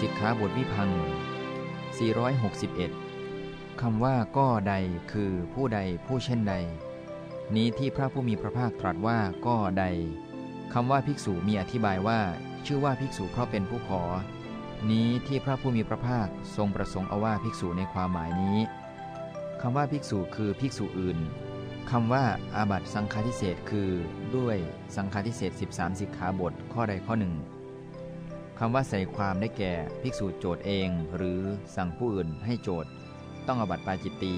สิกขาบทวิพัง 461 คำว่าก็ใดคือผู้ใดผู้เช่นใด นี้ที่พระผู้มีพระภาคตรัสว่าก็ใด คำว่าภิกษุมีอธิบายว่า ชื่อว่าภิกษุเพราะเป็นผู้ขอ นี้ที่พระผู้มีพระภาคทรงประสงค์เอาว่าภิกษุในความหมายนี้คำว่าภิกษุคือภิกษุอื่นคำว่าอาบัตสังฆาทิเศษคือด้วยสังฆาทิเศษ13 สิกขาบทข้อใดข้อหนึ่ง คำว่าใส่ความได้แก่ ภิกษุโจทย์เอง หรือสั่งผู้อื่นให้โจทย์ ต้องอบัตปาจิตตี